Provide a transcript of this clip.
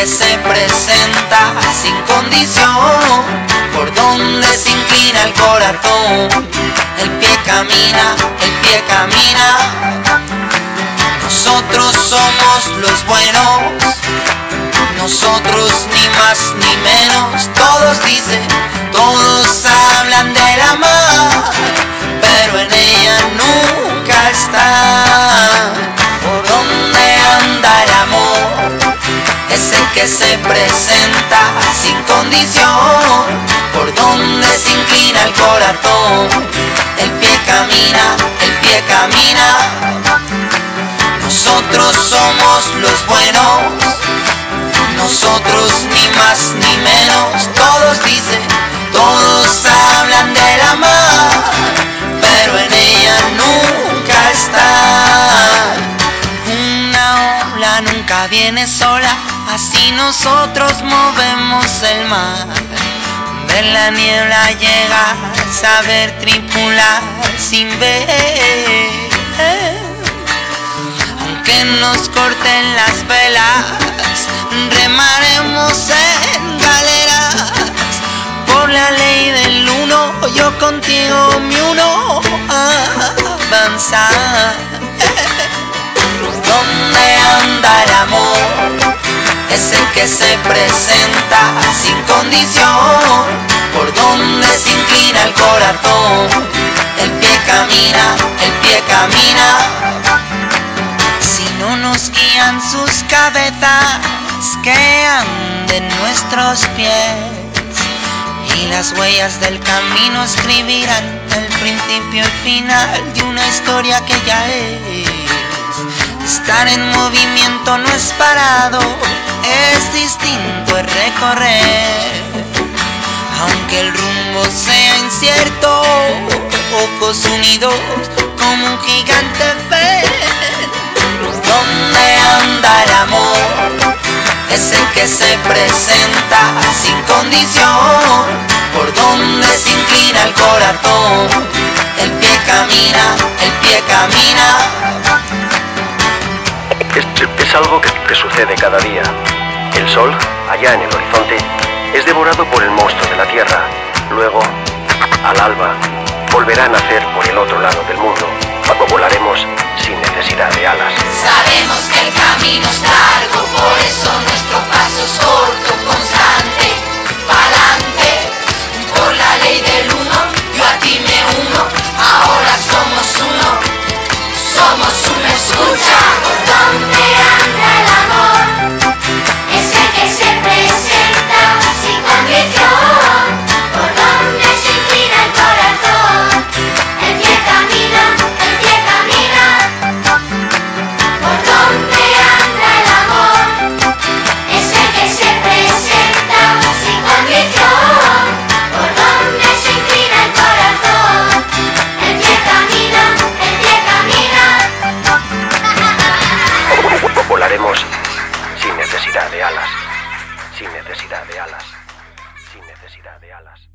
que se presenta sin condición, por donde se inclina el corazón, el pie camina, el pie camina. Nosotros somos los buenos, nosotros ni más ni menos, todos presenta sin condición, por donde se inclina el corazón, el pie camina, el pie camina. Nosotros somos los buenos, nosotros ni más ni menos, todos dicen, todos hablan de la mar, pero en ella nunca está. Una ola nunca viene sola, así nosotros movemos el mar. De la niebla llegar, saber tripular sin ver. Aunque nos corten las velas, remaremos en galeras. Por la ley del uno, yo contigo mi uno avanzar. Que se presenta sin condición, por donde se inclina el corazón, el pie camina, el pie camina. Si no nos guían sus cabezas, que anden nuestros pies. Y las huellas del camino escribirán el principio y final de una historia que ya es. Estar en movimiento no es parado, es distinto el recorrer. Aunque el rumbo sea incierto, ojos unidos como un gigante fe. ¿Dónde anda el amor? Es el que se presenta sin condición, por donde se inclina el corazón. El pie camina, el pie camina. Es, algo que, que sucede cada día. El sol, allá en el horizonte, es devorado por el monstruo de la Tierra. Luego, al alba, necesidad de alas.